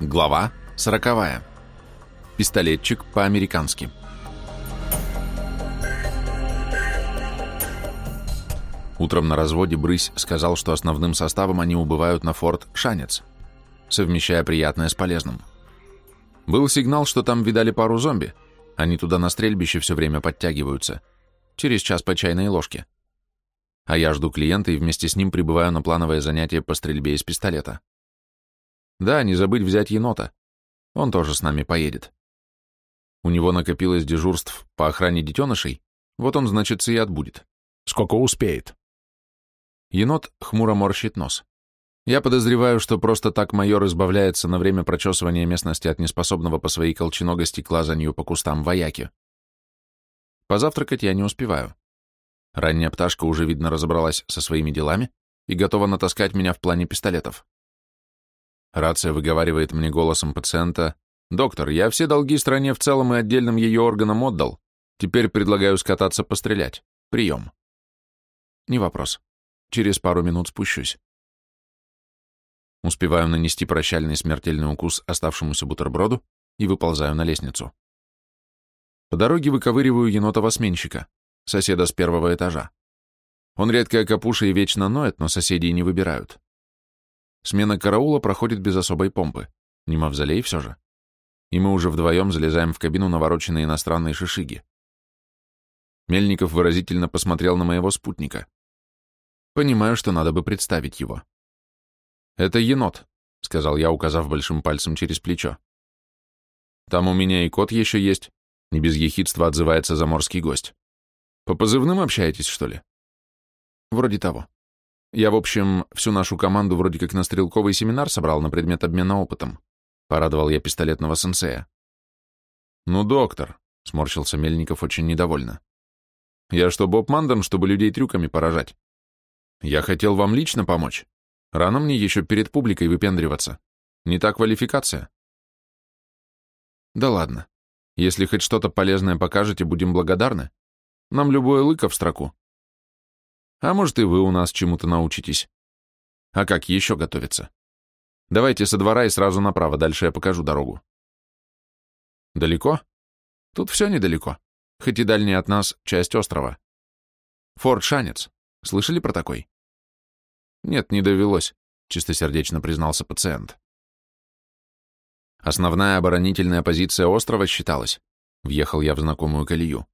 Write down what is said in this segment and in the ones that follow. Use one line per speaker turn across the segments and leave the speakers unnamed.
Глава сороковая. Пистолетчик по-американски. Утром на разводе Брысь сказал, что основным составом они убывают на форт Шанец, совмещая приятное с полезным. Был сигнал, что там видали пару зомби. Они туда на стрельбище все время подтягиваются. Через час по чайной ложке. А я жду клиента и вместе с ним прибываю на плановое занятие по стрельбе из пистолета. Да, не забыть взять енота. Он тоже с нами поедет. У него накопилось дежурств по охране детенышей, вот он, значит, и отбудет.
Сколько успеет.
Енот хмуро морщит нос. Я подозреваю, что просто так майор избавляется на время прочесывания местности от неспособного по своей колченогости к лазанью по кустам вояки. Позавтракать я не успеваю. Ранняя пташка уже, видно, разобралась со своими делами и готова натаскать меня в плане пистолетов. Рация выговаривает мне голосом пациента, «Доктор, я все долги стране в целом и отдельным ее органам отдал. Теперь предлагаю скататься пострелять. Прием». Не вопрос. Через пару минут спущусь. Успеваю нанести прощальный смертельный укус оставшемуся бутерброду и выползаю на лестницу. По дороге выковыриваю енота-сменщика, соседа с первого этажа. Он редкая капуша и вечно ноет, но соседей не выбирают. Смена караула проходит без особой помпы. Не мавзолей все же. И мы уже вдвоем залезаем в кабину навороченные иностранные шишиги. Мельников выразительно посмотрел на моего спутника. Понимаю, что надо бы представить его. «Это енот», — сказал я, указав большим пальцем через плечо. «Там у меня и кот еще есть», — не без ехидства отзывается заморский гость. «По позывным общаетесь, что ли?» «Вроде того». Я, в общем, всю нашу команду вроде как на стрелковый семинар собрал на предмет обмена опытом. Порадовал я пистолетного сенсея. Ну, доктор, сморщился Мельников очень недовольно. Я что, Боб Мандон, чтобы людей трюками поражать? Я хотел вам лично помочь. Рано мне еще перед публикой выпендриваться. Не та квалификация. Да ладно. Если хоть что-то полезное покажете, будем благодарны. Нам любое лыко в строку. А может, и вы у нас чему-то научитесь. А как еще готовиться? Давайте со двора и сразу направо, дальше я покажу дорогу. Далеко? Тут все недалеко, хоть и дальняя от нас часть острова. Форт Шанец. Слышали про такой? Нет, не довелось, чистосердечно признался пациент. Основная оборонительная позиция острова считалась. Въехал я в знакомую колею.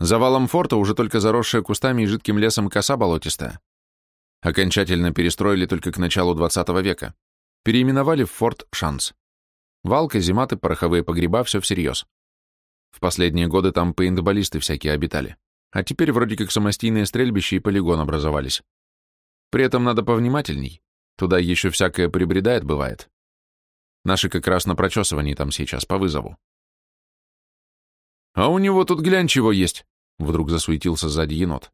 За валом форта уже только заросшая кустами и жидким лесом коса болотистая. Окончательно перестроили только к началу 20 века. Переименовали в форт Шанс. Вал, казематы, пороховые погреба, все всерьез. В последние годы там пейнтболисты всякие обитали. А теперь вроде как самостийные стрельбища и полигон образовались. При этом надо повнимательней. Туда еще всякое прибредает, бывает. Наши как раз на прочесывании там сейчас по вызову. «А у него тут глянь чего есть!» Вдруг засуетился сзади енот.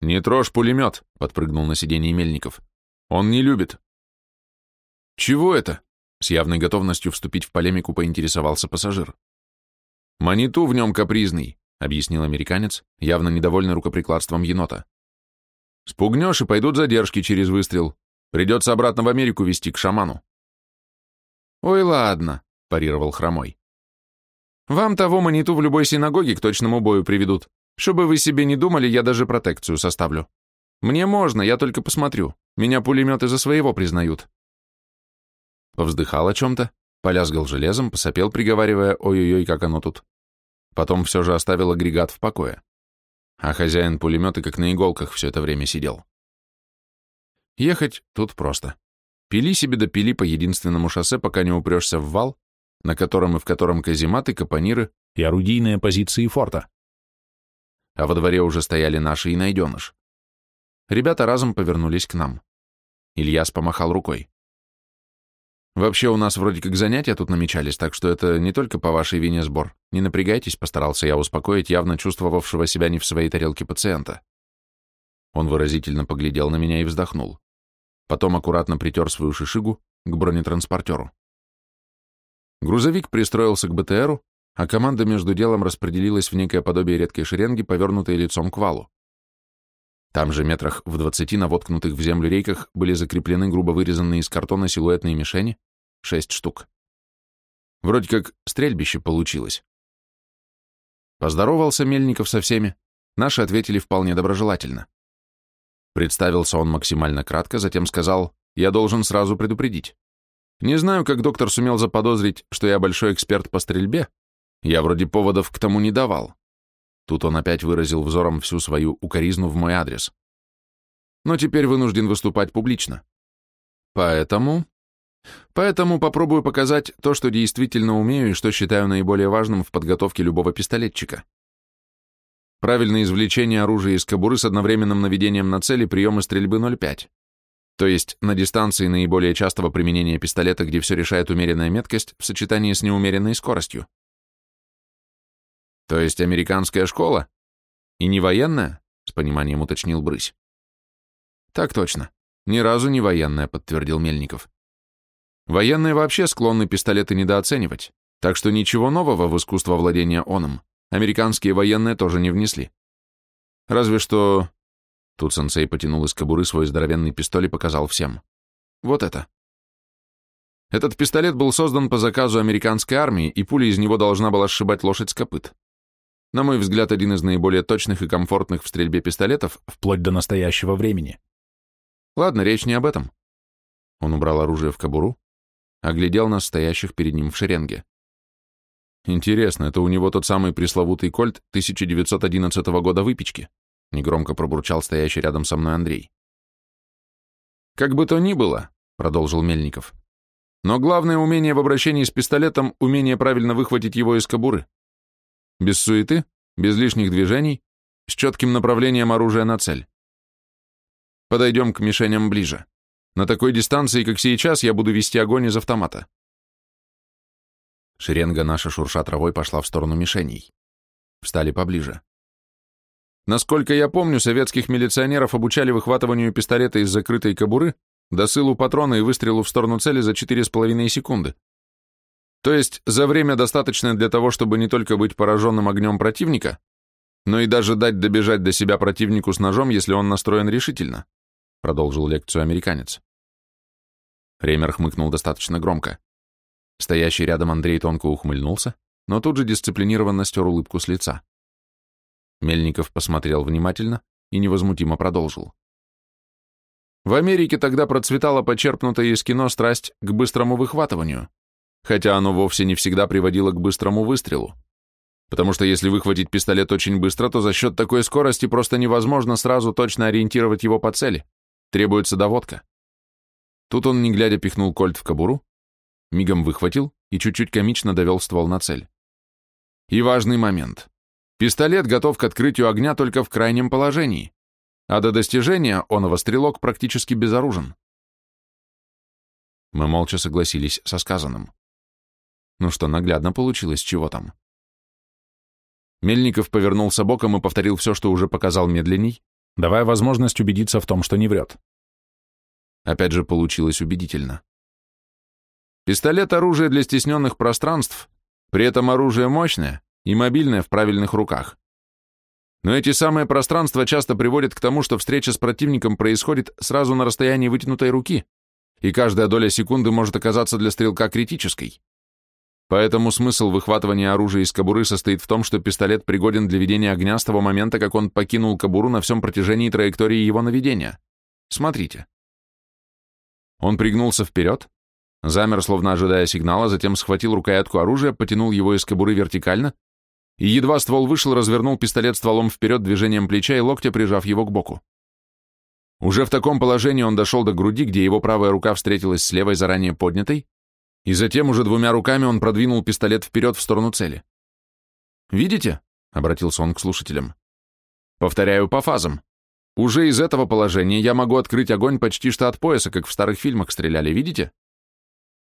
«Не трожь пулемет!» — подпрыгнул на сиденье Мельников. «Он не любит». «Чего это?» — с явной готовностью вступить в полемику поинтересовался пассажир. «Маниту в нем капризный», — объяснил американец, явно недовольный рукоприкладством енота. «Спугнешь, и пойдут задержки через выстрел. Придется обратно в Америку везти к шаману». «Ой, ладно», — парировал Хромой. Вам того маниту в любой синагоге к точному бою приведут. Чтобы вы себе не думали, я даже протекцию составлю. Мне можно, я только посмотрю. Меня пулеметы за своего признают. Повздыхал о чем-то, полязгал железом, посопел, приговаривая «Ой-ой-ой, как оно тут». Потом все же оставил агрегат в покое. А хозяин пулемета как на иголках все это время сидел. Ехать тут просто. Пили себе да пили по единственному шоссе, пока не упрешься в вал, на котором и в котором казематы, капониры
и орудийные позиции форта.
А во дворе уже стояли наши и найденыш. Ребята разом повернулись к нам. Ильяс помахал рукой. «Вообще у нас вроде как занятия тут намечались, так что это не только по вашей вине сбор. Не напрягайтесь», — постарался я успокоить явно чувствовавшего себя не в своей тарелке пациента. Он выразительно поглядел на меня и вздохнул. Потом аккуратно притер свою шишигу к бронетранспортеру. Грузовик пристроился к БТРу, а команда между делом распределилась в некое подобие редкой шеренги, повернутой лицом к валу. Там же метрах в двадцати на воткнутых в землю рейках были закреплены грубо вырезанные из картона силуэтные мишени, шесть штук. Вроде как стрельбище получилось. Поздоровался Мельников со всеми, наши ответили вполне доброжелательно. Представился он максимально кратко, затем сказал, я должен сразу предупредить. Не знаю, как доктор сумел заподозрить, что я большой эксперт по стрельбе, я вроде поводов к тому не давал. Тут он опять выразил взором всю свою укоризну в мой адрес. Но теперь вынужден выступать публично. Поэтому... Поэтому попробую показать то, что действительно умею и что считаю наиболее важным в подготовке любого пистолетчика. Правильное извлечение оружия из кобуры с одновременным наведением на цели приемы стрельбы 0,5. То есть на дистанции наиболее частого применения пистолета, где все решает умеренная меткость в сочетании с неумеренной скоростью. То есть американская школа? И не военная? С пониманием уточнил Брысь. Так точно. Ни разу не военная, подтвердил Мельников. Военные вообще склонны пистолеты недооценивать, так что ничего нового в искусство владения оном американские военные тоже не внесли. Разве что... Тут сенсей потянул из кобуры свой здоровенный пистоль и показал всем. Вот это. Этот пистолет был создан по заказу американской армии, и пуля из него должна была сшибать лошадь с копыт. На мой взгляд, один из наиболее точных и комфортных в стрельбе пистолетов
вплоть до настоящего времени.
Ладно, речь не об этом. Он убрал оружие в кобуру, оглядел нас, стоящих перед ним в шеренге. Интересно, это у него тот самый пресловутый кольт 1911 года выпечки? Негромко пробурчал стоящий рядом со мной Андрей. Как бы то ни было, продолжил Мельников, но главное умение в обращении с пистолетом — умение правильно выхватить его из кобуры. Без суеты, без лишних движений, с четким направлением оружия на цель. Подойдем к мишеням ближе. На такой дистанции, как сейчас, я буду вести огонь из автомата. Шеренга наша шурша травой пошла в сторону мишеней. Встали поближе. Насколько я помню, советских милиционеров обучали выхватыванию пистолета из закрытой кобуры, досылу патрона и выстрелу в сторону цели за 4,5 секунды. То есть за время достаточное для того, чтобы не только быть пораженным огнем противника, но и даже дать добежать до себя противнику с ножом, если он настроен решительно, продолжил лекцию американец. Ремер хмыкнул достаточно громко. Стоящий рядом Андрей тонко ухмыльнулся, но тут же дисциплинированно стер улыбку с лица. Мельников посмотрел внимательно и невозмутимо продолжил. В Америке тогда процветала почерпнутая из кино страсть к быстрому выхватыванию хотя оно вовсе не всегда приводило к быстрому выстрелу. Потому что если выхватить пистолет очень быстро, то за счет такой скорости просто невозможно сразу точно ориентировать его по цели. Требуется доводка. Тут он, не глядя, пихнул кольт в кобуру, мигом выхватил и чуть-чуть комично довел ствол на цель. И важный момент. Пистолет готов к открытию огня только в крайнем положении, а до достижения оного стрелок практически безоружен. Мы молча согласились со сказанным. Ну что, наглядно получилось, чего там? Мельников повернулся боком и повторил все, что уже показал медленней, давая возможность убедиться в том, что не врет. Опять же, получилось убедительно. Пистолет — оружие для стесненных пространств, при этом оружие мощное и мобильное в правильных руках. Но эти самые пространства часто приводят к тому, что встреча с противником происходит сразу на расстоянии вытянутой руки, и каждая доля секунды может оказаться для стрелка критической. Поэтому смысл выхватывания оружия из кобуры состоит в том, что пистолет пригоден для ведения огня с того момента, как он покинул кобуру на всем протяжении траектории его наведения. Смотрите. Он пригнулся вперед, замер, словно ожидая сигнала, затем схватил рукоятку оружия, потянул его из кобуры вертикально, и едва ствол вышел, развернул пистолет стволом вперед движением плеча и локтя, прижав его к боку. Уже в таком положении он дошел до груди, где его правая рука встретилась с левой заранее поднятой, и затем уже двумя руками он продвинул пистолет вперед в сторону цели. «Видите?» — обратился он к слушателям. «Повторяю по фазам. Уже из этого положения я могу открыть огонь почти что от пояса, как в старых фильмах стреляли, видите?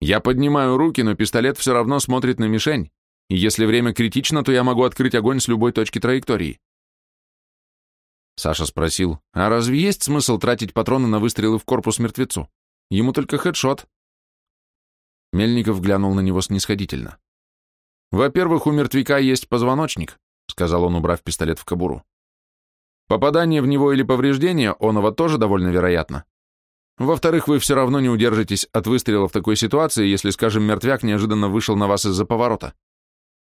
Я поднимаю руки, но пистолет все равно смотрит на мишень, если время критично, то я могу открыть огонь с любой точки траектории». Саша спросил, «А разве есть смысл тратить патроны на выстрелы в корпус мертвецу? Ему только хедшот, Мельников глянул на него снисходительно. «Во-первых, у мертвяка есть позвоночник», — сказал он, убрав пистолет в кобуру. «Попадание в него или повреждение оного тоже довольно вероятно. Во-вторых, вы все равно не удержитесь от выстрела в такой ситуации, если, скажем, мертвяк неожиданно вышел на вас из-за поворота.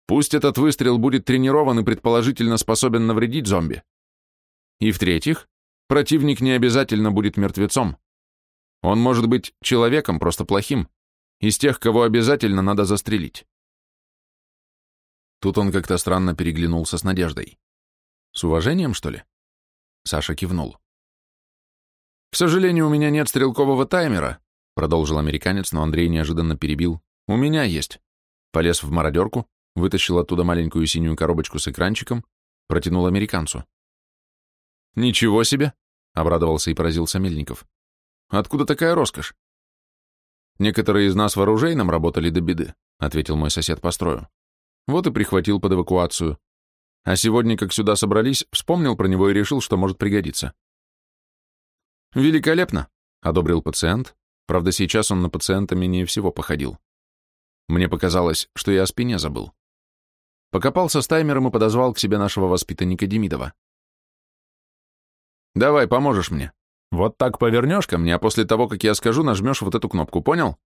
Пусть этот выстрел будет тренирован и предположительно способен навредить зомби. И в-третьих, противник не обязательно будет мертвецом. Он может быть человеком, просто плохим, из тех, кого обязательно надо застрелить. Тут он как-то странно переглянулся с Надеждой. С уважением, что ли? Саша кивнул. «К сожалению, у меня нет стрелкового таймера», продолжил американец, но Андрей неожиданно перебил. «У меня есть». Полез в мародерку, вытащил оттуда маленькую синюю коробочку с экранчиком, протянул американцу. «Ничего себе!» — обрадовался и поразился Мельников. «Откуда такая роскошь?» «Некоторые из нас в оружейном работали до беды», — ответил мой сосед по строю. «Вот и прихватил под эвакуацию. А сегодня, как сюда собрались, вспомнил про него и решил, что может пригодиться». «Великолепно!» — одобрил пациент. Правда, сейчас он на пациента менее всего походил. Мне показалось, что я о спине забыл. Покопался с таймером и подозвал к себе нашего воспитанника Демидова. «Давай, поможешь мне. Вот так повернешь ко мне, а после того, как я скажу, нажмешь вот эту кнопку, понял?»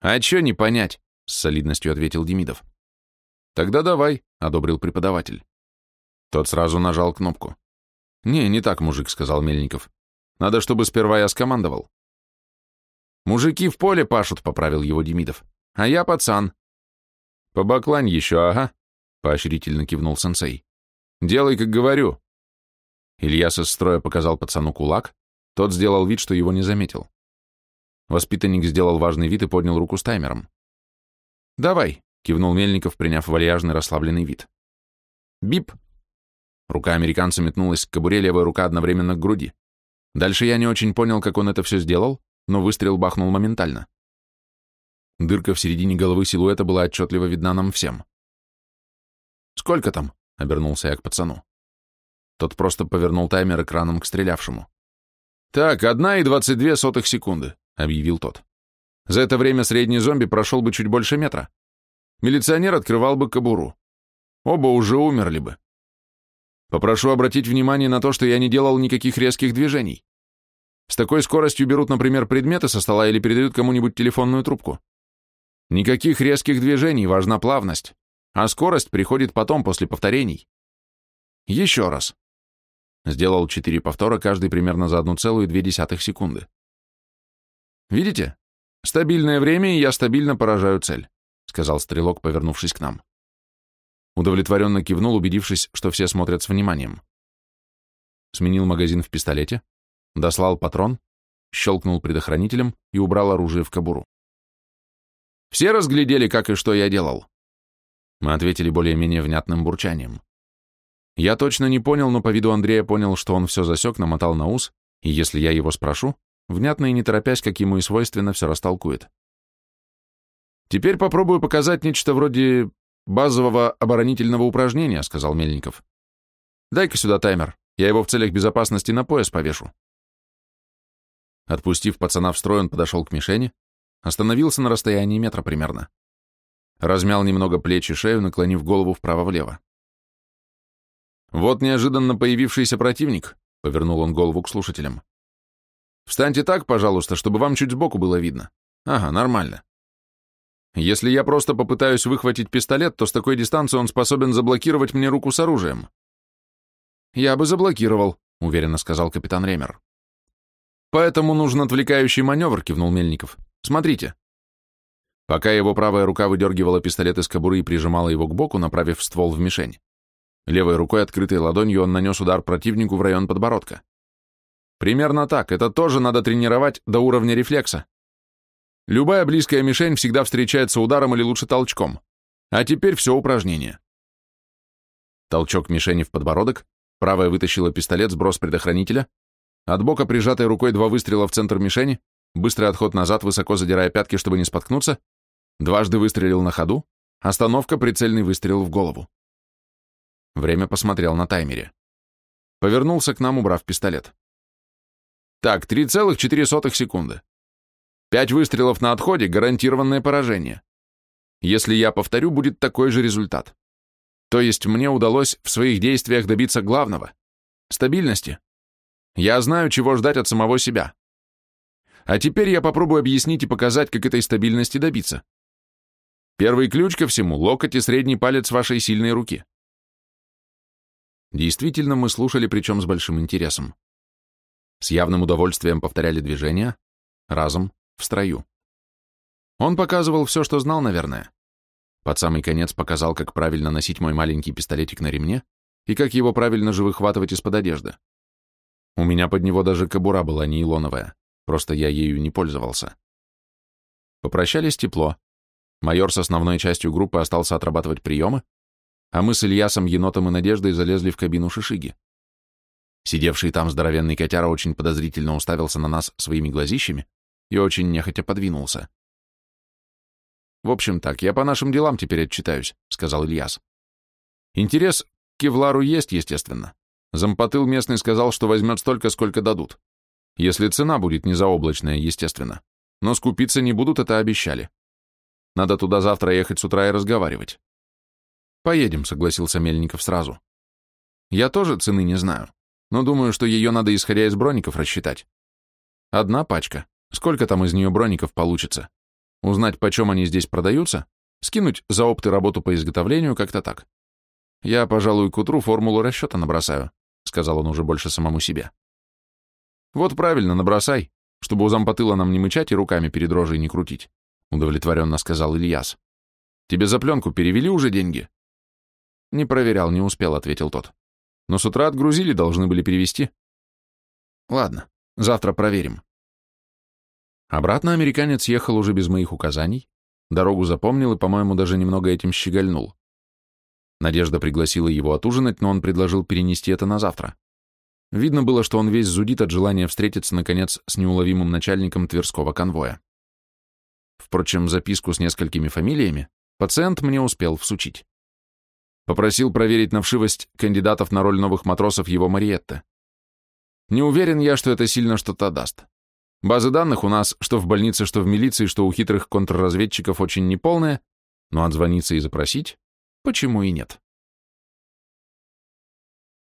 «А чё не понять?» — с солидностью ответил Демидов. «Тогда давай», — одобрил преподаватель. Тот сразу нажал кнопку. «Не, не так, мужик», — сказал Мельников. «Надо, чтобы сперва я скомандовал». «Мужики в поле пашут», — поправил его Демидов. «А я пацан». «Побаклань еще, ага», поощрительно кивнул сенсей. «Делай, как говорю». Ильяс из строя показал пацану кулак, тот сделал вид, что его не заметил. Воспитанник сделал важный вид и поднял руку с таймером. «Давай», — кивнул Мельников, приняв вальяжный расслабленный вид. «Бип!» Рука американца метнулась к кобуре, левая рука одновременно к груди. Дальше я не очень понял, как он это все сделал, но выстрел бахнул моментально. Дырка в середине головы силуэта была отчетливо видна нам всем. «Сколько там?» — обернулся я к пацану. Тот просто повернул таймер экраном к стрелявшему. «Так, одна и двадцать две сотых секунды», — объявил тот. «За это время средний зомби прошел бы чуть больше метра. Милиционер открывал бы кобуру. Оба уже умерли бы. Попрошу обратить внимание на то, что я не делал никаких резких движений. С такой скоростью берут, например, предметы со стола или передают кому-нибудь телефонную трубку. Никаких резких движений, важна плавность а скорость приходит потом, после повторений. Еще раз. Сделал четыре повтора, каждый примерно за 1,2 секунды. Видите? Стабильное время, и я стабильно поражаю цель, сказал стрелок, повернувшись к нам. Удовлетворенно кивнул, убедившись, что все смотрят с вниманием. Сменил магазин в пистолете, дослал патрон, щелкнул предохранителем и убрал оружие в кобуру. Все разглядели, как и что я делал. Мы ответили более-менее внятным бурчанием. Я точно не понял, но по виду Андрея понял, что он все засек, намотал на ус, и если я его спрошу, внятно и не торопясь, как ему и свойственно, все растолкует. «Теперь попробую показать нечто вроде базового оборонительного упражнения», — сказал Мельников. «Дай-ка сюда таймер, я его в целях безопасности на пояс повешу». Отпустив пацана в строй, он подошел к мишени, остановился на расстоянии метра примерно размял немного плечи шею, наклонив голову вправо-влево. «Вот неожиданно появившийся противник», — повернул он голову к слушателям. «Встаньте так, пожалуйста, чтобы вам чуть сбоку было видно. Ага, нормально. Если я просто попытаюсь выхватить пистолет, то с такой дистанции он способен заблокировать мне руку с оружием». «Я бы заблокировал», — уверенно сказал капитан Ремер. «Поэтому нужен отвлекающий маневр», — кивнул Мельников. «Смотрите». Пока его правая рука выдергивала пистолет из кобуры и прижимала его к боку, направив ствол в мишень, левой рукой, открытой ладонью, он нанес удар противнику в район подбородка. Примерно так, это тоже надо тренировать до уровня рефлекса. Любая близкая мишень всегда встречается ударом или лучше толчком. А теперь все упражнение. Толчок мишени в подбородок, правая вытащила пистолет, сброс предохранителя, от бока прижатой рукой два выстрела в центр мишени, быстрый отход назад, высоко задирая пятки, чтобы не споткнуться, Дважды выстрелил на ходу, остановка, прицельный выстрел в голову. Время посмотрел на таймере. Повернулся к нам, убрав пистолет. Так, 3,4 секунды. Пять выстрелов на отходе — гарантированное поражение. Если я повторю, будет такой же результат. То есть мне удалось в своих действиях добиться главного — стабильности. Я знаю, чего ждать от самого себя. А теперь я попробую объяснить и показать, как этой стабильности добиться. Первый ключ ко всему — локоть и средний палец вашей сильной руки. Действительно, мы слушали, причем с большим интересом. С явным удовольствием повторяли движения, разом, в строю. Он показывал все, что знал, наверное. Под самый конец показал, как правильно носить мой маленький пистолетик на ремне и как его правильно же выхватывать из-под одежды. У меня под него даже кобура была нейлоновая, просто я ею не пользовался. Попрощались тепло. Майор с основной частью группы остался отрабатывать приемы, а мы с Ильясом, Енотом и Надеждой залезли в кабину Шишиги. Сидевший там здоровенный котяра очень подозрительно уставился на нас своими глазищами и очень нехотя подвинулся. «В общем так, я по нашим делам теперь отчитаюсь», — сказал Ильяс. «Интерес к Кевлару есть, естественно. Зампотыл местный сказал, что возьмет столько, сколько дадут. Если цена будет не заоблачная, естественно. Но скупиться не будут, это обещали. Надо туда завтра ехать с утра и разговаривать. Поедем, согласился Мельников сразу. Я тоже цены не знаю, но думаю, что ее надо исходя из броников рассчитать. Одна пачка. Сколько там из нее броников получится? Узнать, почем они здесь продаются? Скинуть за опты работу по изготовлению, как-то так. Я, пожалуй, к утру формулу расчета набросаю. — сказал он уже больше самому себе. «Вот правильно, набросай, чтобы у зампотыла нам не мычать и руками перед рожей не крутить», — удовлетворенно сказал Ильяс. «Тебе за пленку перевели уже деньги?» «Не проверял, не успел», — ответил тот. «Но с утра отгрузили, должны были перевести». «Ладно, завтра проверим». Обратно американец ехал уже без моих указаний, дорогу запомнил и, по-моему, даже немного этим щегольнул. Надежда пригласила его отужинать, но он предложил перенести это на завтра. Видно было, что он весь зудит от желания встретиться, наконец, с неуловимым начальником Тверского конвоя. Впрочем, записку с несколькими фамилиями пациент мне успел всучить. Попросил проверить на вшивость кандидатов на роль новых матросов его Мариетты. Не уверен я, что это сильно что-то даст. Базы данных у нас, что в больнице, что в милиции, что у хитрых контрразведчиков очень неполная, но отзвониться и запросить Почему и нет?